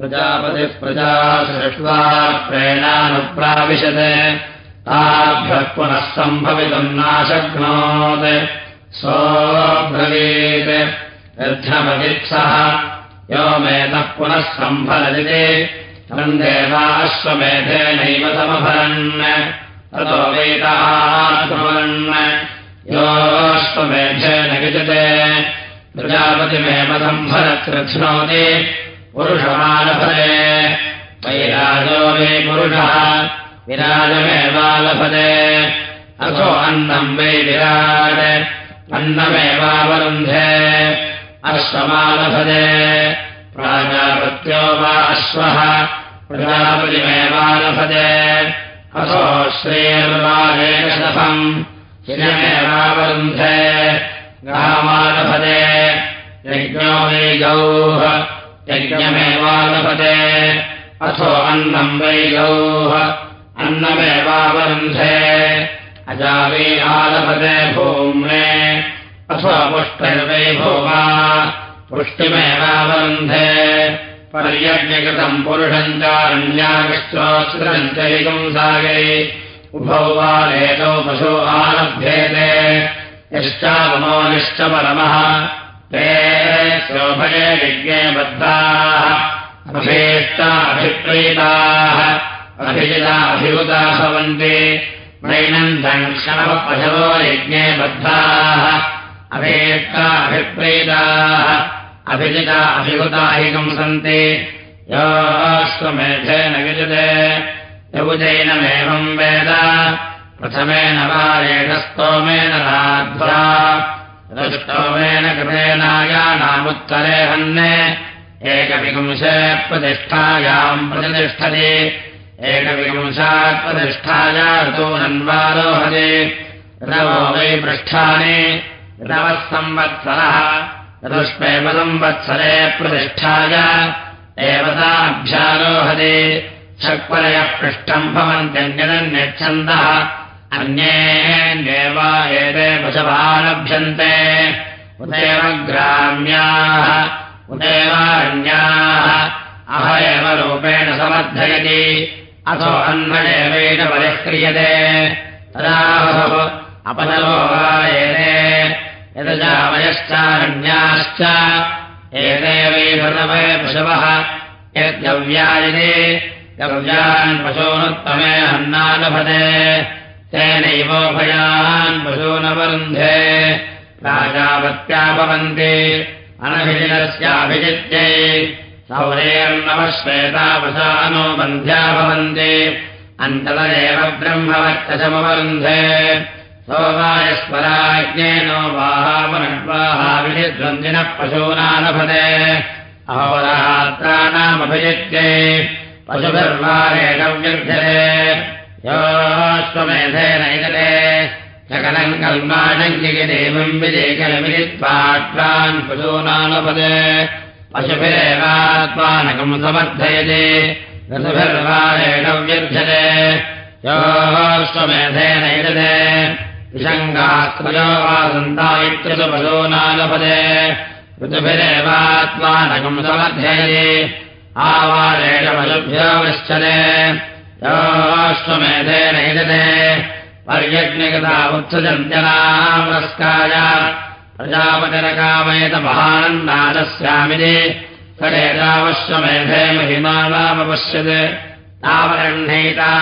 प्रजापतिः प्रजा सृष्ट्वा प्रेणानुप्राविशत्। ताभ्यः पुनः सम्भवितुम् नाशक्नोत्। सोऽब्रवीत्। यद्धमदित्सः यो मेदः पुनः सम्भरदिते तम् देवाश्वमेधेनैव समभरन्। ततो वेदात्मवन् योऽश्वमेधेन विजते। प्रजापतिमेव सम्भरकृध्नोति पुरुषमालभते। वैराजो मे पुरुषः विराजमेवालभते अथो अन्नम् वै विराज अन्नमेवावरुन्धे अश्वमालभते। प्राजापत्यो वा अश्वः प्रजापतिमेवालभते अथो श्रेर्वारेकशफम् शिरमेवावरुन्धे गामालभते यज्ञो वै गौः यज्ञमेवालभते। अथो अन्नम् वै अन्नमेवावरुन्धे। अजावै आलभते भूम्ने अथो पुष्टैर्वै भूमा पुष्टिमेवावरुन्धे। पर्यज्ञकृतम् पुरुषम् चारण्यागश्चोत्सृतम् चैकंसायै उभौ वा एतौ पशो आलभ्येते। यश्चावमो निश्च परमः ते शोभये यज्ञे बद्धाः अभेष्टाभिप्रीताः अभिजिता अभिभूता भवन्ति पशवो यज्ञे बद्धाः अभेष्टाभिप्रीताः अभिजिता अभिभूता हि कंसन्ति योऽस्त्वमेधेन विजते यबुजैनमेवम् वेद प्रथमेन वा एषस्तोमेन राध्वा स्तोमेन कृतेनायानामुत्तरे हन्ने। एकविपुंशे प्रतिष्ठायाम् प्रतिष्ठति। एकविपुंशात् प्रतिष्ठाया ऋतूनन्वारोहति रवो वै पृष्ठानि। रवः संवत्सरः। ऋतुष्मेव संवत्सरे प्रतिष्ठाय। एवताभ्यारोहति षक्परयः पृष्ठम् भवन्त्यन्यदन्यच्छन्दः अन्येन्येव एते पशवालभ्यन्ते उदेव ग्राम्याः उदेवारण्याः अह एव रूपेण समर्थयति। अथो अन्वदेवेन परिह्क्रियते तदाहः अपदलो वा एते यदजावयश्चारण्याश्च एते वै भृतवय पशवः। यद्गव्यायिने गव्यान् पशूनुत्तमे हन्नालभते तेनैवोभयान् पशूनवरुन्धे राजावत्या भवन्ति अनभिजिनस्याभिजित्यै सौरेर्नवश्वेतावशानो बन्ध्या भवन्ति अन्तरेव ब्रह्मवत्तशमवरुन्धे सोमायस्वराज्ञेनो वाहावनड्वाहाभिजिद्वन्दिनः पशूनालभते अहोरात्राणामभिजित्यै पशुभिर्वारेण व्यर्थ्यते योऽश्वमेधेनैतते सकलम् कल्माणङ्गिदेवम् विजयकलमिलित्वाट्वान् पशूनालपदे पशुभिरेवात्मानकम् समर्थयते ऋतुभिर्वारेण व्यर्थ्यते योऽश्वमेधेनैतते विषङ्गास्त्रयो वा सन्तायित्रसु पशूनालपदे ऋतुभिरेवात्मानकम् समर्थयते आवारेण पशुभ्यो गच्छते योऽश्वमेधेनैतते पर्यज्ञगता उत्सजन्त्यनामस्काय प्रजापतिरकामयतमहानन्नादस्यामिति कडेतावश्वमेधे महिमानामपश्यत् तावरह्णैता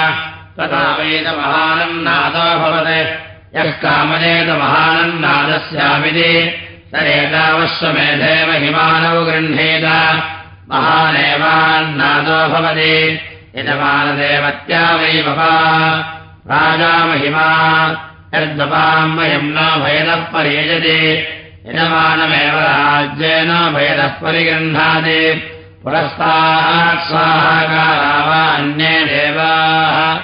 तथा वेदमहानन्नादो भवत्। यः कामयेतमहानन्नादस्यामिति तदेतावश्वमेधे महिमानौ गृह्णेत महानेवान्नादो भवति यजमानदेवत्या वै भवा राजामहिमा यद्वपाम् वयम् न भयदः परियजति। यजमानमेव राज्येन भयदः परिगृह्णाति। पुरस्तात् स्वाहाकारा वा अन्ये देवाः।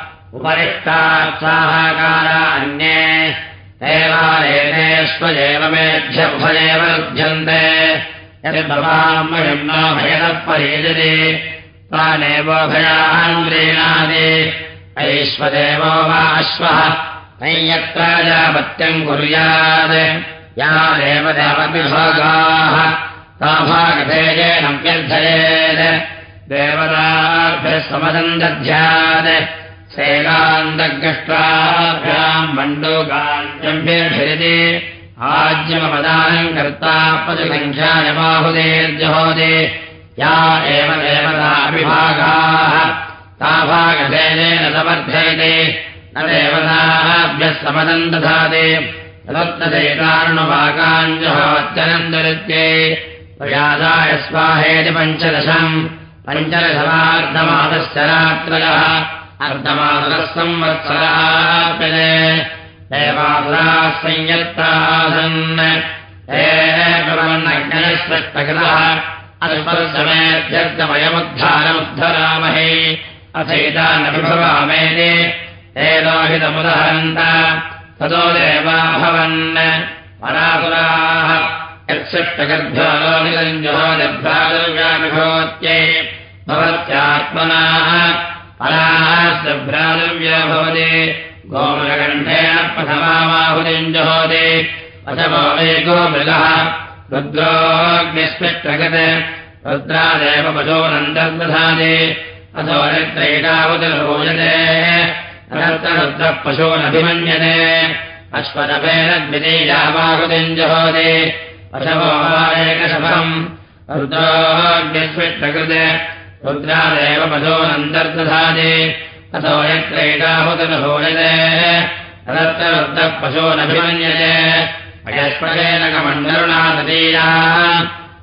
देवालेते स्वजेव मेभ्य उभयेव लभ्यन्ते। वयम् न भयदः परियजति तानेवोभयान् व्रीणादि ऐश्वदेवो वा अश्वः। नैयत्राजापत्यम् कुर्यात्। या देवदेवविभागाः ताभागधेयेन व्यर्थयेत्। देवताभ्यः समदम् दध्यात् शैलान्दग्रष्ट्राभ्याम् मण्डोगान्यम्भिर्भिरति आज्यमपदानम् कर्ता पशुसङ्ख्यायमाहुदेर्जहोदे या एव देवताभिभागाः ताभागधेनेन समर्थयते। न देवताभ्यः समदम् दधाते तदत्तचैतारणभागाञ्जहोत्यनन्दरित्ये प्रयादाय स्वाहेति पञ्चदशम्। पञ्चदशमार्धमादश्च रात्रयः। अर्धमातरः संवत्सराः देवासुराः संयत्तासन्। एकवर्णज्ञस्पष्टकृतः अल्पसमेध्यर्थमयमुद्धारमुद्धरामहे अथैतानभिभवामेने एलोहितमुदहरन्त ततो देवाभवन्। परासुराः यत्सृष्टगर्भ्यो लोहितञ्जोदिभ्रादुर्व्याभिभवत्यै भवत्यात्मनाः। पराश्रभ्रादुर्व्यो भवति गोमृगण्ठेन प्रथमाहुतिञ्जहोदे अथमो एको मृगः रुद्रोऽग्निस्पृष्टगत् रुद्रादेव पशोनन्दर्दधादे अथो रित्रैकावतिर्भूयते रुद्रः पशूनभिमन्यते अश्वतपेन द्वितीयामाहुतिञ्जहोदे अशवो एकशभम् रुद्रोऽग्निस्पृष्टकृत् रुद्रादेव पशोनन्दर्दधादे अथो यत्रैकाहुतिर्भूयते रत्ररुद्रः पशोनभिमन्यते अयस्पदेन कमण्डरुणा तदीया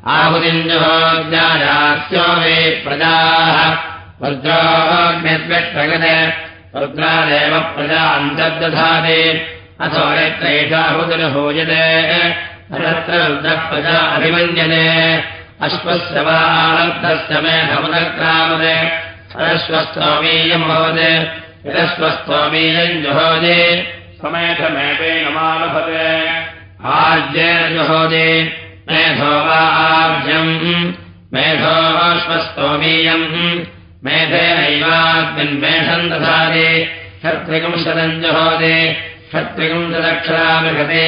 आहुतिञ्जहोद्यायास्यो वे प्रजाः। रुद्रोऽग्निद्विष्टगते रुद्रादेव प्रजा अन्तर्दधाते अथो यत्रैषाहुतिर्भूयते तत्र रुद्रः प्रजा अभिमन्यते। अश्वस्य वार्थस्य मेघमुदक्रामते सरस्वस्तोमीयम् भवते। यदस्वस्तोमीयम् जुहोदे समेधमेतेन मालभते आर्जेन जुहोदे मेधो वा आर्जम् मेधोश्वस्तोमीयम् मेधेनैवाग्निन्मेषम् दधादे क्षत्रिकंशतम् जुहोदे क्षत्रिकंशदक्षरामिषते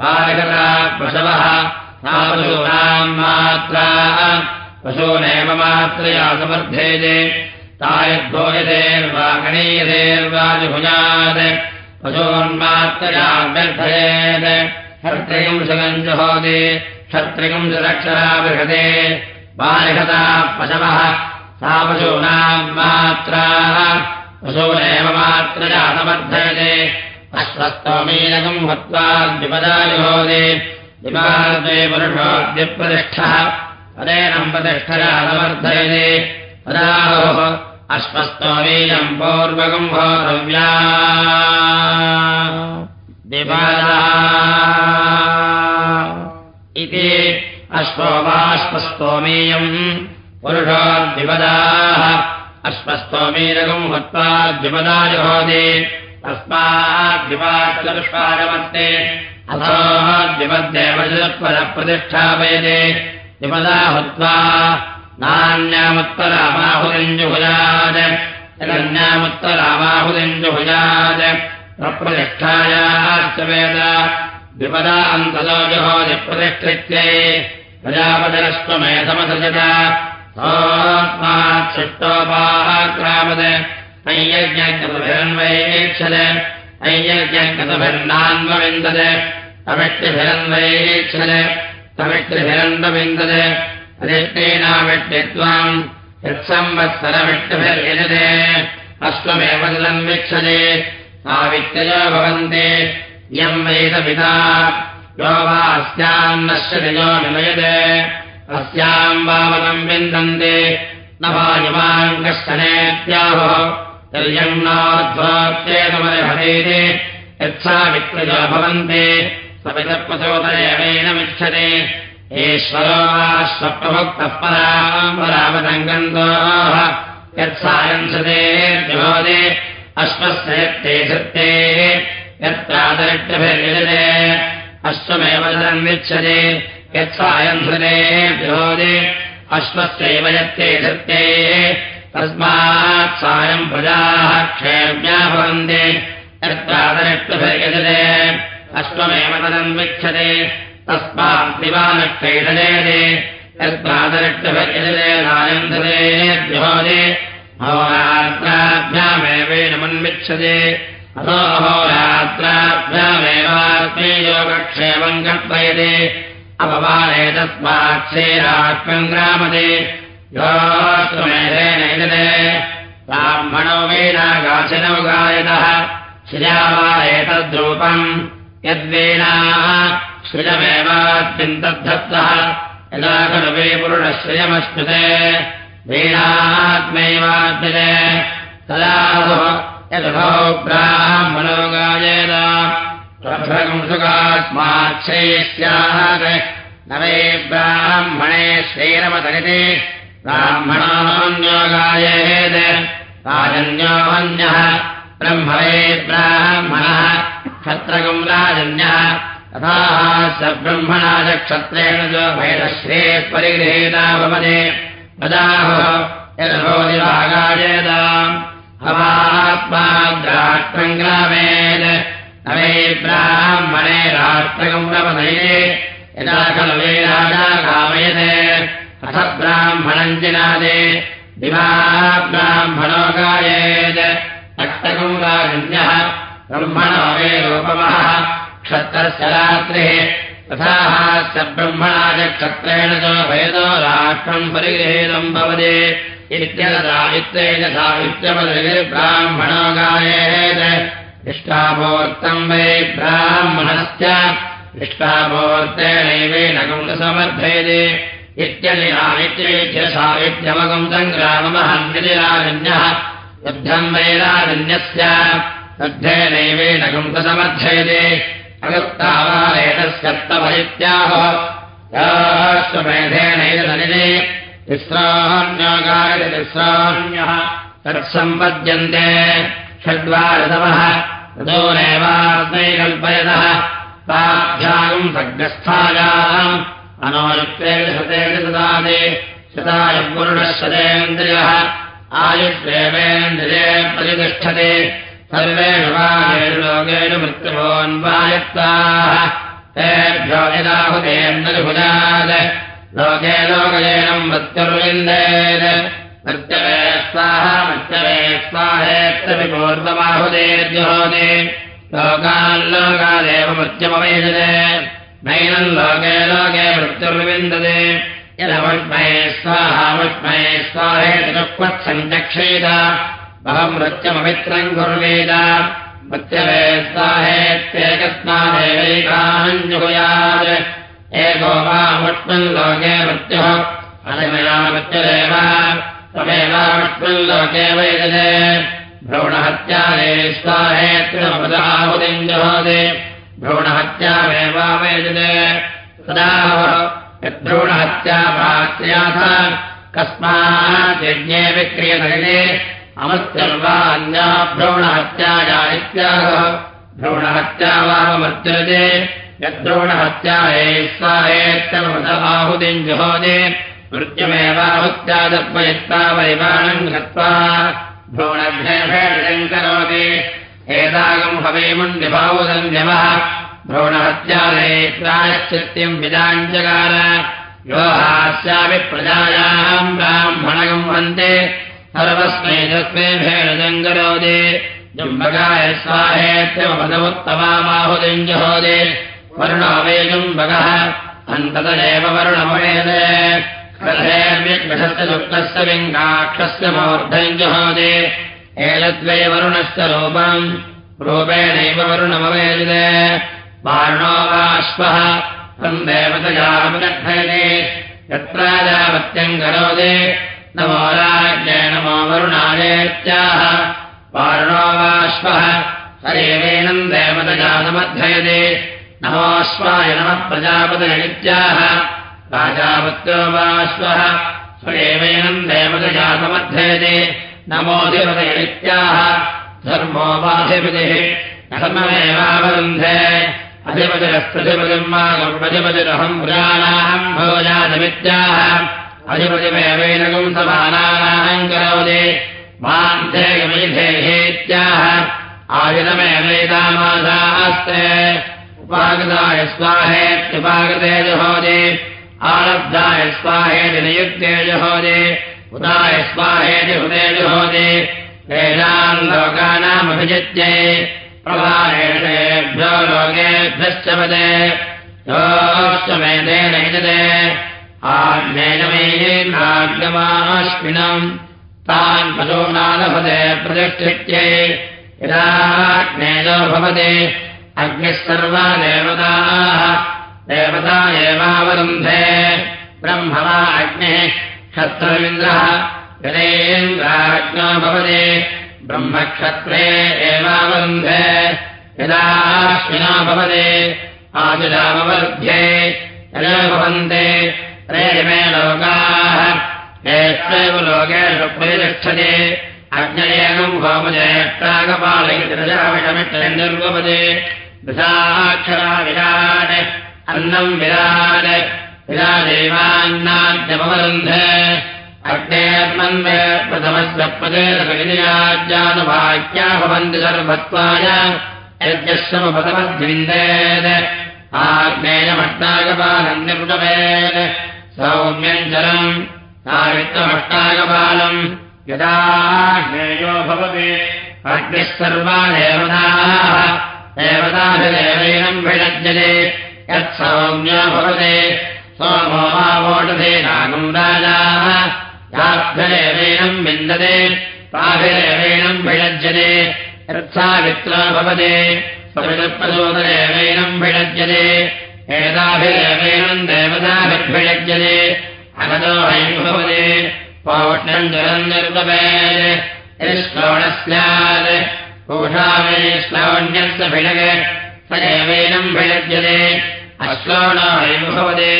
बालकता पशवः पशूनाम् मात्रा पशूनेव मात्रया समर्थेते तायद्भोजतेर्वा गणीयतेर्वा व्यर्थयेत् क्षत्रिकंशकम् जुहोदे क्षत्रिकंशदक्षरा बृहते। बालिहता पशवः सा पशूनाम् मात्रा पशूनेव मात्रया समर्थयते अश्वस्तोमीनकम् हत्वा द्विपदा जुहोदे दिवाद्वे पुरुषोऽद्यप्रतिष्ठः तदेनम् प्रतिष्ठया समर्थयते तदाहोः अश्वस्तोमीयम् पौर्वकम् भोरव्या इति अश्वो वाश्वस्तोमीयम् पुरुषो द्विपदाः अश्वस्तोमीरकम् हत्वा द्विपदा जुहोदे तस्माद्विपाचतुष्पादमस्ते। अथो द्विपद्देवपदप्रतिष्ठापयते द्विपदा हुत्वा नान्यामुत्तरामाहुरिञ्जुभुजात् यदन्यामुत्तरामाहुरिञ्जुभुजात् प्रप्रतिष्ठायाश्च वेद द्विपदा अन्ततो जुहोदिप्रतिष्ठित्ये प्रजापतिरश्वमेधमसृजत। शिष्टोपाक्रामत् अय्यज्ञकतभिरन्वयेक्षद अय्यज्ञकतभिर्नान्वविन्दद अविष्टिभिरन्वयेक्षद तविष्टिभिरन्वविन्दद अधिष्ठेनाविष्टित्वाम् यत्संवत्सरविष्टिभिर्यजते। अश्वमेव जलम् वीक्षते सावित्ययो भवन्ति। यम् वेदपिता। यो वा अस्याम् निमयते। अस्याम् वावनम् विन्दन्ते। न वा युवाम् कश्चनेत्याहुः यर्यन्नाध्वात्येतमर्हतेति यत्सा विक्रयो भवन्ति वा स्वप्रभुक्तः परामरावतङ्गन्तोः यत्सायंसते अश्वस्य धृत्ते यत्रादरिष्टभिर्यजते अश्वमेव जलन्विच्छते यत्सायंसते ज्योदे अश्वस्यैव यत्ते धृत्ते। तस्मात् सायम् प्रजाः क्षेम्या भवन्ति यत्रादरिष्टभिर्यजते अश्वमेव तदन्विच्छते तस्मात् दिवानक्षैषजेते यत्पादरक्षभ्यजलेनायन्धरेभ्योदे अहोरात्राभ्यामेवेणमन्विच्छते अथो अहोरात्राभ्यामेवात्मीयोगक्षेमम् कल्पयते। अपवादे तस्माक्षेरात्मम् ग्रामते। ब्राह्मणो वेनागाशिनौ गायतः श्रिया वा एतद्रूपम् यद्वेनाः श्रियमेवात्मिन्तद्धत्तः यदा खलु वे पुरुषश्रियमश्नुते वीणात्मैवाद्यते तदा ब्राह्मणो गायेन सुखात्माक्षयिष्यात् न वै ब्राह्मणे श्रीरमतरिति ब्राह्मणान्यो गायेत् राजन्योऽन्यः। ब्रह्म वै ब्राह्मणः। क्षत्रगम् राजन्यः। तथा स ब्रह्मणा च क्षत्रेण च भैरश्रे परिगृहीता भवते वदाहो यदभोदिभागायेताम् हवात्मा द्राष्ट्रम् ग्रामेत् न वै ब्राह्मणे राष्ट्रगम् प्रपदये यदा खलु वै राजा कामयते। अथ ब्राह्मणम् जिनादे। दिवा ब्राह्मणो गायेत्। अष्टकम् राजन्यः ब्रह्मणो वे रूपमः। क्षत्रस्य रात्रिः तथा स ब्रह्मणा च च भेदो राष्ट्रम् परिगृहीतम् भवति इत्यदायित्वेन साहित्यपदविर्ब्राह्मणो गायेत् इष्टापूर्तम् वै ब्राह्मणस्य इष्टापूर्तेनैवेन कुन्दसमर्थयति इत्यनिरामित्रेभ्य साहित्यमगम् सङ्ग्राममहन्यतिराजन्यः युद्धम् वैराजन्यस्य युद्धेनैवेन कुन्दसमर्थयति अगुप्तावारेतस्यत्तभयित्याह स्वमेधेनैरनिने तिस्रान्योगायति तिस्रान्यः। तत्सम्पद्यन्ते। षड्वारतमः ततो कल्पयतः ताभ्यागम् सग्रस्थायाम्। अनोयुक्तेन शतेन ददाति शताय पुरुषशतेन्द्रियः आयुष्वेवेन्द्रिये प्रतिष्ठते सर्वेषु वागेषु लोकेषु मृत्युभोन्वायत्ताः। मृत्युर्विन्देत् मृत्यवे स्वाहा मृत्यवे स्वाहेत्यपि पूर्वमाहुतेर्जुहोति लोकाल्लोकादेव मृत्युमवेदते नैनम् लोके लोके मृत्युर्विन्दते। यदवष्मये स्वाहावष्मये स्वाहेति अहम् मृत्यममित्रम् कुर्वेद। मृत्यवे स्वाहेत्येकस्मादेवैकाञ्जुहुयात् एको लोके मृत्युः। अनमया मृत्युरेव। तमेवामुष्मम् लोके वैदते। भ्रूणहत्यादे स्वाहेत्रिमपदाहुतिम् जुहोति भ्रूणहत्यामेवावेदते तदा यद्भ्रूणहत्या पात्र्याथ कस्मात् यज्ञे विक्रियते अमृत्यर्वा अन्या भ्रूणहत्याया इत्याह भ्रूणहत्या वाममर्त्यते यद्भ्रूणहत्याये स्वाहेत्यमपदाहुतिम् जुहोति मृत्युमेवाहुत्यादर्पयित्वा वैवाणम् गत्वा भ्रूणभ्यम् करोति एतागम् हवेमुण्डिभावुदन्यमः भ्रूणहत्यादये प्रायश्चित्यम् विदाञ्जकार यो हास्यापि प्रजायाम् ब्राह्मणगम् वन्दे सर्वस्मै तस्मै भेणजम् करोति। जुम्बगाय स्वाहेत्यमपदमुत्तमाहुतिम् जुहोति वरुणो वे जुम्बगः अन्ततदेव वरुणमवेदे दुःखस्य लिङ्गाक्षस्य मूर्धम् जुहोति एतद्वै वरुणस्य रूपम् रूपेणैव वरुणमवेदिते। वारुणो वाश्वः तम् देवतयामगच्छति यत्र जावत्यम् करोति नमो राज्ञे नमो वरुणायत्याः वारुणो वाश्वः हरेवेणम् देवतजातमध्ययते नमोऽश्वाय नमः प्रजापतयनित्याः राजावत्यो वाश्वः। स्वयेवेनम् देवतजातमध्ययते नमोऽधिपतयनित्याः धर्मो वाधिपतिः। धर्ममेवावरुन्धे। अधिपतिरस्त्वधिपतिम् मा गौपतिपतिरहम् पुराणाहम् भोजानमित्याः अधिपतिमेवेनकम् समानानाहम् करोति मान्धेयमैधेहेत्याह आयुधमेवेदामासास्ते उपागताय स्वाहेत्युपागते जुहोति आरब्धाय स्वाहेति नियुक्ते जुहोदे। उदाय स्वाहेति हुदे जुहोदे। तेषाम् लोकानामभिजित्ये। वदे। योश्चमेतेन यजते आग्नेयमेयेन्द्राग्नमाश्विनम् तान् पशूनालभते प्रतिष्ठित्ये यदाग्नेयो भवति अग्निः सर्वा देवताः देवता एवावरुन्धे ब्रह्म अग्निः क्षत्रमिन्द्रः यदेन्द्राज्ञो भवति ब्रह्मक्षत्रे एवावरुन्धे यदाश्विना भवति आजुरामवरुध्ये यदा भवन्ते त्रयमे लोकाः एष्वेव लोकेषु प्रतिष्ठते अग्नयेकम् होमजयत्रागपालयितमिष्टनिर्वपदे दशाक्षरा विराट् अन्नम् विराट् विरादेवान्नाद्यमवरुन्ध अग्नेर्मन्वे प्रथमस्य पदेरजानुभाग्या भवन्ति सर्वत्वाय। यज्ञश्रमपदमद्विन्देत् आग्नेयमष्टागपालम् निर्ववेत् सौम्यञ्जलम् सावित्वमष्टागपालम् यदा ज्ञेयो भवति अग्निः सर्वा देवताः देवताभिदेवैनम् विषज्यते यत्सौम्यो भवति सोमो वा वोटधेनागम् राजाः याभ्यदेवैनम् विन्दते ताभिदेवैनम् विषज्यते यत्सावित्रो भवति स्वविदप्रचोददेवैनम् विषज्यते एताभिदेवैनम् देवताभिर्भिषज्यते अगतो हैम् भवति पौष्णम् जलम् निर्गमेत् श्लोणः स्यात् कोषामे श्लावण्यस्य भिडग स एवैनम् भिडज्यते अश्लोणो हैम् भवति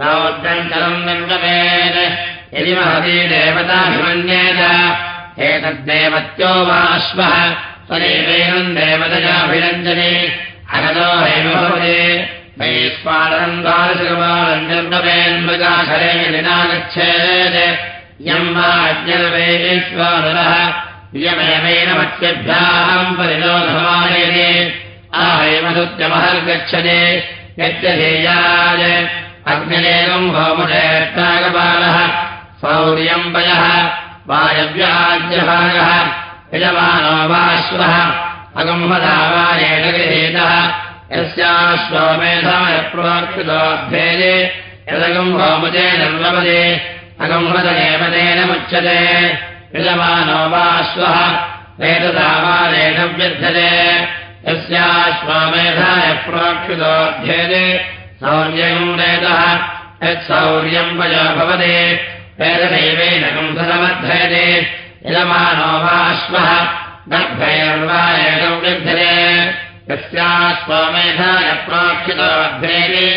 रौद्रम् जलम् निर्गमेत् यदि महती देवताभिमन्येत एतद्देवत्यो वा अश्वः सदैवैनम् देवतयाभिरञ्जने अगतो हैम भवति वैश्वालम् द्वादशकपालम् निर्गमेन्मृगाशरेण निनागच्छेत् यम् वा अज्ञनवेश्वानरः इयमेवेन मत्स्यभ्याम् परिलोभमानयते आहैमसुत्यमहर्गच्छते यत्यधेयाय अग्निलेकम् होमशेष्टागपालः सौर्यम् वयः वायव्याज्यभागः यजमानो वाश्वः अगम्भदावायेण गृहीतः यस्याश्वमेधमयप्रोक्षितोऽभ्येजे यदगम् होमजे निर्वपदे अगम्भदेव तेन मुच्यते यजमानो वाश्वः वेददावादेन व्यर्थते यस्याश्वमेधाय प्रोक्षितोऽध्येते सौर्यम् वेदः यत्सौर्यम् वयो भवति। वेददैवेनकम् सदमध्ययते यजमानो वाश्वः गर्भैर्वा एकम् व्यर्थते यस्याश्वमेधाय प्रोक्षितोऽध्येते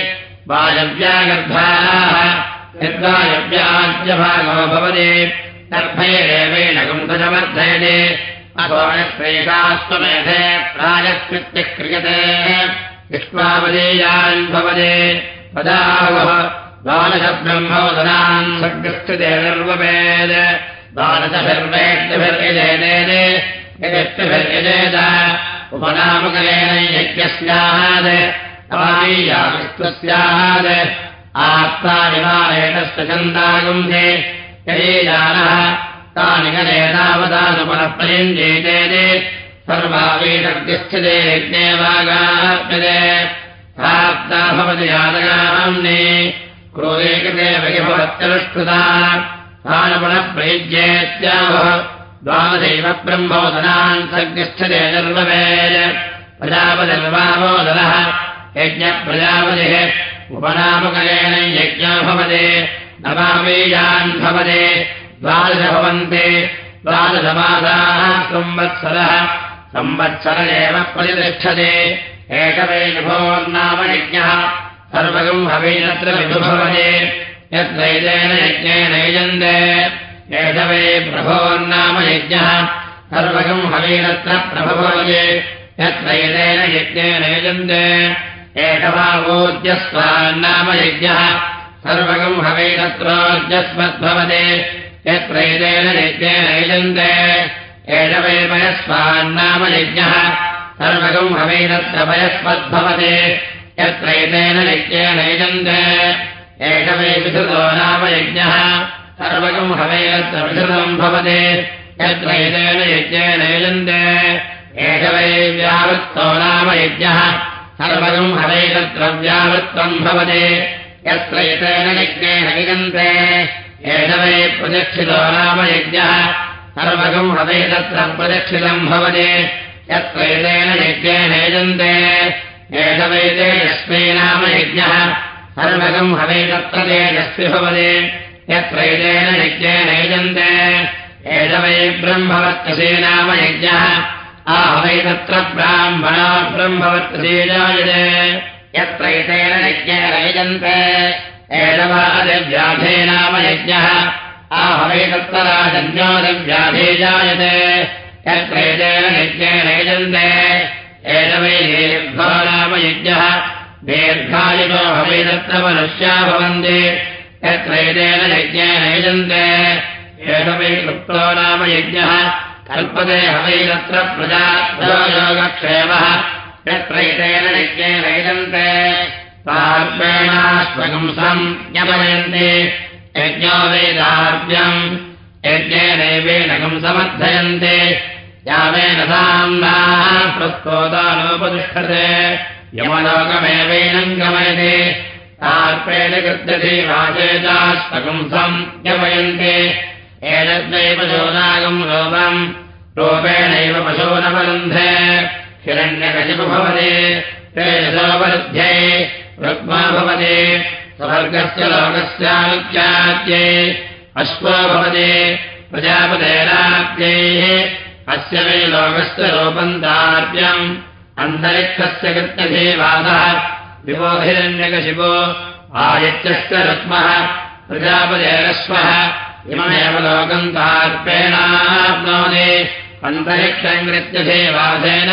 वायव्यागर्भाः यद्वायव्याज्यभागो भवति गर्भैरेवेण कुन्दजवर्धयते अथोश्रेषाश्वमेधे प्रायस्कृत्यः क्रियते विश्वावदेयान् भवते। पदावः द्वादशब्रह्मोदनान् सर्गस्थिते निर्ववेद द्वादशभिर्वेष्टिभिर्यजेनेन यजष्टिभिर्यजेत उपनामकलेन यज्ञस्यात् अवादीयाविश्वस्यात् आत्मानिवारेणस्य छन्दागुंसे यदीजानः तानि गले तावदानुपुनः प्रयुञ्जेते सर्वावीरग्यस्थिते यज्ञेवागाप्यते प्राप्ता भवति यादगाम्ने क्रोधेकते वैभवत्यनुष्कृता तानुपुनः प्रयुज्येत्यावः द्वादशैव ब्रह्मोदनान् सग्निष्ठते निर्ववेय प्रजापतिर्वामोदनः। यज्ञप्रजापतिः उपनामकलेन यज्ञो भवते। नवामीयान् भवते। द्वादश भवन्ति। द्वादशमासाः संवत्सरः। संवत्सर एव प्रतिष्ठते। एकवे विभोर्नाम यज्ञः। सर्वगम् हवीनत्र विभुभवते। यत्रैतेन यज्ञेन यजन्ते एषवे प्रभोर्नाम यज्ञः। सर्वगम् हवीनत्र प्रभवते यत्रैतेन यज्ञेन यजन्ते। एकभावोद्यस्वान्नाम यज्ञः। सर्वगम् हवैरत्रोर्जस्मद्भवते यत्रैतेन यज्ञेन यजन्ते। एषवे पयस्वान्नाम यज्ञः। सर्वगम् हवैरत्र पयस्मद्भवते। यत्रैतेन यज्ञेन यजन्ते। एष वै विधृतो नाम यज्ञः सर्वकम् हवेऽत्र विधृतम् भवति। यत्र एतेन यज्ञेन यजन्ते। एष वै व्यावृत्तो नाम यज्ञः। सर्वकम् हवैतत्र व्यावृत्तम् भवति। यत्र एतेन यज्ञेन यजन्ते। एष वै प्रदक्षितो नाम यज्ञः। सर्वकम् हवैतत्र प्रदक्षितम् भवति। यत्र एतेन यज्ञेन यजन्ते। एष वै तेजस्मै नाम यज्ञः। सर्वकम् हवैतत्र तेजस्वि भवति यत्र एतेन यज्ञेन यजन्ते। एष वै ब्रह्मवर्तसे नाम यज्ञः। आहवै तत्र ब्राह्मणा ब्रह्मवर्तसे जायते। यत्र एतेन यज्ञेन यजन्ते। अदिव्याधे नाम यज्ञः। आहवै तत्र राजन्योदिव्याधे जायते। यत्र एतेन यज्ञेन यजन्ते। वै दीर्घो नाम यज्ञः। दीर्घायुतो हवै तत्र मनुष्या भवन्ति यत्र एतेन यज्ञेन यजन्ते। एष वै कृप्तो नाम यज्ञः। कल्पते हवै तत्र प्रजायोगक्षेमः। यत्र एतेन यज्ञेन यजन्ते। पार्पेणाश्वगंसम् ज्ञपयन्ति। यज्ञो वेदार्प्यम् यज्ञेनैवेनकम् समर्थयन्ति यावेन साम्नाः प्रस्तोतानोपतिष्ठते। यमलोकमेवैनम् गमयति तार्पेण कृत्यति वाचेतास्तकंसम् जपयन्ति एतद्वै पशूनागम् लोपम् रूपेणैव पशूनवरुन्धे। हिरण्यकशिपु भवति तेजसोपरुध्ये रुक्मा भवति स्वर्गस्य लोकस्यानुख्यात्यै अश्वो भवति प्रजापतेराज्ञैः अस्य वै लोकस्य रूपम् दार्प्यम्। अन्तरिक्षस्य कृत्यधीवादः विवोहिरण्यकशिपो आदित्यस्य रुक्मः प्रजापतेरश्वः इममेव लोकम् तार्पेणाप्नोति अन्तरिक्षम् कृत्यधीवासेन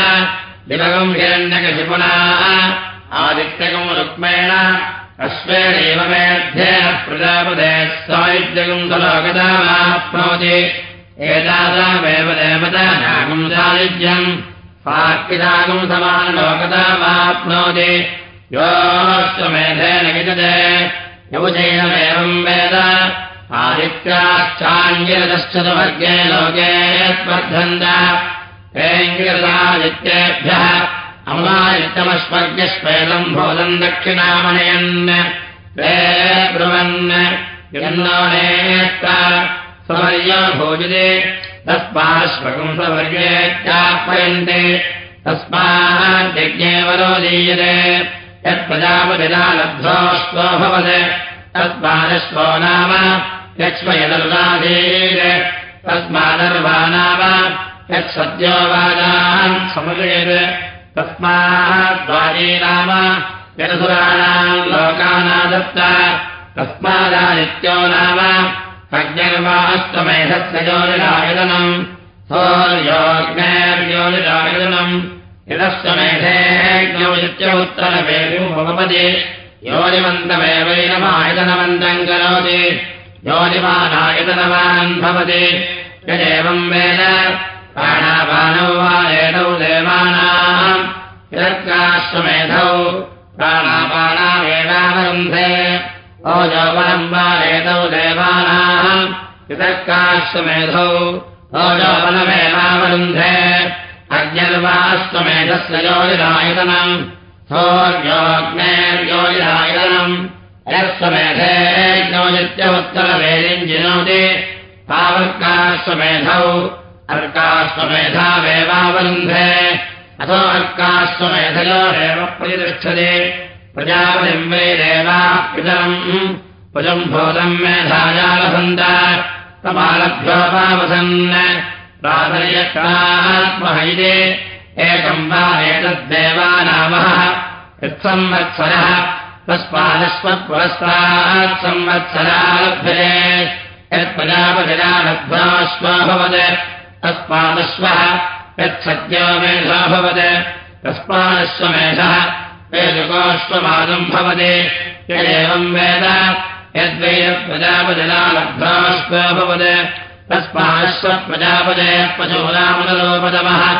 दिवगम् हिरण्यकशिपुना आदित्यकम् रुक्मेण अश्वेणैव मेध्येन प्रजापते सायुज्यगम् सलोकतामाप्नोति एतादामेव देवतानागम् सायुज्यम् साक्षिदागम् समानलोकतामाप्नोति योऽश्वमेधेन विदते यौजैनमेवम् वेद आदित्याश्चाङ्गिरदश्चतुवर्गे लोके स्पर्धन्त हेङ्गिरदादित्येभ्यः अमादित्यमस्वर्गस्वेदम् भोदम् दक्षिणामनयन् ते ब्रुवन् यन्नो नेत्ता स्ववर्यो भोजते तस्माश्वकम् स्ववर्गे चापयन्ते तस्माद्यज्ञे वरो दीयते यत्प्रजापतिना लब्धोऽश्वो भवत् तस्मादश्वो नाम यक्ष्मयदर्वाधीर तस्मादर्वा नाम यत्सद्यो वादान् समुदयत्। तस्माद्वादी नाम यदसुराणाम् लोकानादत्ता। तस्मादादित्यो नाम अज्ञर्वास्तमेधस्य ज्योतिरायतनम् सौर्योग्नेर्योतिरायतनम् भवपदि योनिमन्तमेवैनमायतनवन्तम् करोति। योनिमानायतनवान् भवति। यदेवम् वेद प्राणापानौ वा एतौ देवानाम् यदर्काश्वमेधौ प्राणापानावेवावरुन्धे ओजोपनम् वा एतौ देवानाम् यदर्काश्वमेधौ ओजोपनमेवावरुन्धे अज्ञर्वाश्वमेधस्य योनिरायतनम्। सोऽर्योग्नेर्योनिरायतनम् यस्वमेधे ज्ञोदित्य उत्तरवेदिम् जिनोति अथो अर्काश्वमेधयोरेव प्रतिष्ठते। प्रजापतिम् देवा पितरम्। पुजम् भूतम् मेधायालभन्त तमालभ्योपावसन् एकम् वा एतद्देवानामः यत्संवत्सरः तस्मादस्मत्पुरस्तात् यत्प्रजापतिरालब्ध्वाश्वा भवत् तस्मादश्वः यत्सद्यो मेधा भवत् तस्मादश्वमेधः वेदुकोऽश्वमादम् भवति। यदेवम् वेद यद्वैरप्रजापतिरालब्ध्वाश्वा तस्माश्व प्रजापदे पशूनामनुरूपदमः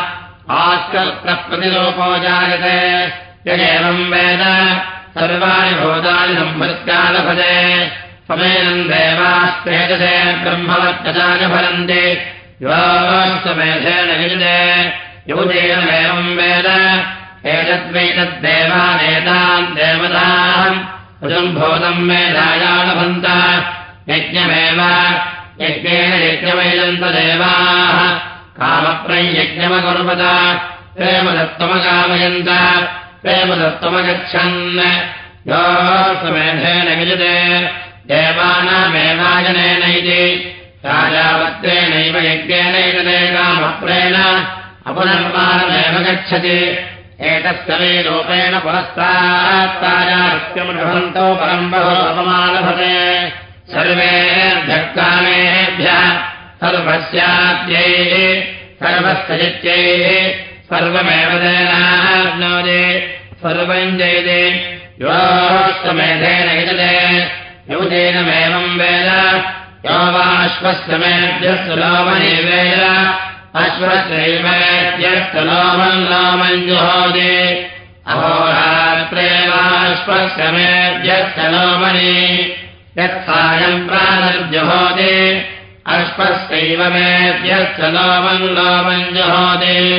आस्कल्प्रतिरूपो जायते। यगेवम् वेद सर्वाणि भूतानि संभृत्यालभते समेनम् देवास्तेजसे ब्रह्मवर्तजानि भरन्ति। युवास्वमेधेन युजते युवतेनमेवम् वेद। एतद्वैतद्देवानेतान् देवताम् भुजम् यज्ञमेव यज्ञेन यज्ञमैदन्तदेवाः कामप्रयज्ञमकुर्वत। प्रेमदत्तमकामयन्त प्रेमदत्तमगच्छन् यो समेधेन विजते। देवानामेवायनेन इति। राजावत्रेणैव यज्ञेनैतदे कामप्रेण। अपनर्माणमेव गच्छति। एतस्य वै रूपेण पुरस्तात्ताजात्यमृभवन्तो परम् बहु अपमालभते सर्वेभ्यः सर्वस्याद्यैः सर्वस्य सर्वमेव देनाप्नोति। सर्वम् जयते। योस्तमेधेन युजते। युजेनमेवम् वेद। यो वा अश्वस्तमेभ्यः सुलोमने वेद अश्वश्रैवेद्यस्तु लोमम् लोमम् जुहोदे अहोरात्रेवाश्वस्तमेभ्यश्च लोमनि यत्सायम् प्राणर्जुहोदे। अश्वस्यैव मेभ्यश्च लोमम् लोमम् जुहोदे।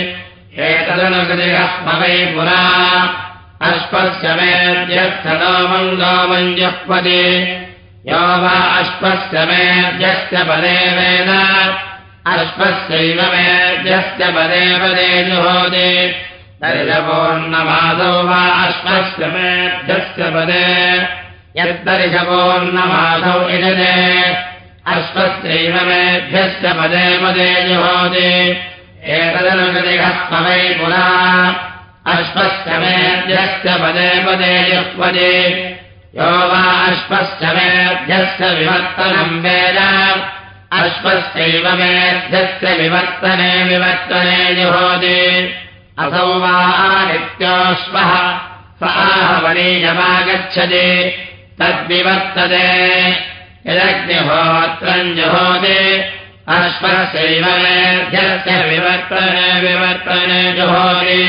एतदनुगृहस्म वै पुरा। अश्वस्य मेभ्यश्च लोमम् लोमम् जुह्वदे। यो वा अश्वस्य मेभ्यश्च पदे वेद। अश्वस्यैव मेभ्यश्च पदे पदे जुहोदे। दर्शपूर्णमासौ वा अश्वस्य मेभ्यश्च पदे यद्दर्शपूर्णमासौ इजते अश्वस्यैव मेभ्यश्च पदे पदे जुहोदे एतदनुगतिहस्म वै पुरा। अश्वस्य मेभ्यश्च पदे पदे जुह्वदे यो वा अश्वस्य मेभ्यश्च विवर्तनम् वेद। अश्वस्यैव मेभ्यश्च विवर्तने विवर्तने जुहोदे असौ वा नित्योऽश्वः स आहवनीयमागच्छति तद्विवर्तते। यदग्निहोत्रम् अश्वस्यैव मेभ्यस्य विवर्तने विवर्तने जुहोदे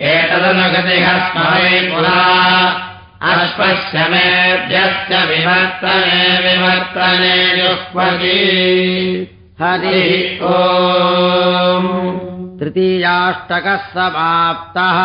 एतदनुगतिहस्महे पुरा अश्वस्य मेभ्यस्य विवर्तने विवर्तने जुह्वति। हरिः ओ तृतीयाष्टकः समाप्तः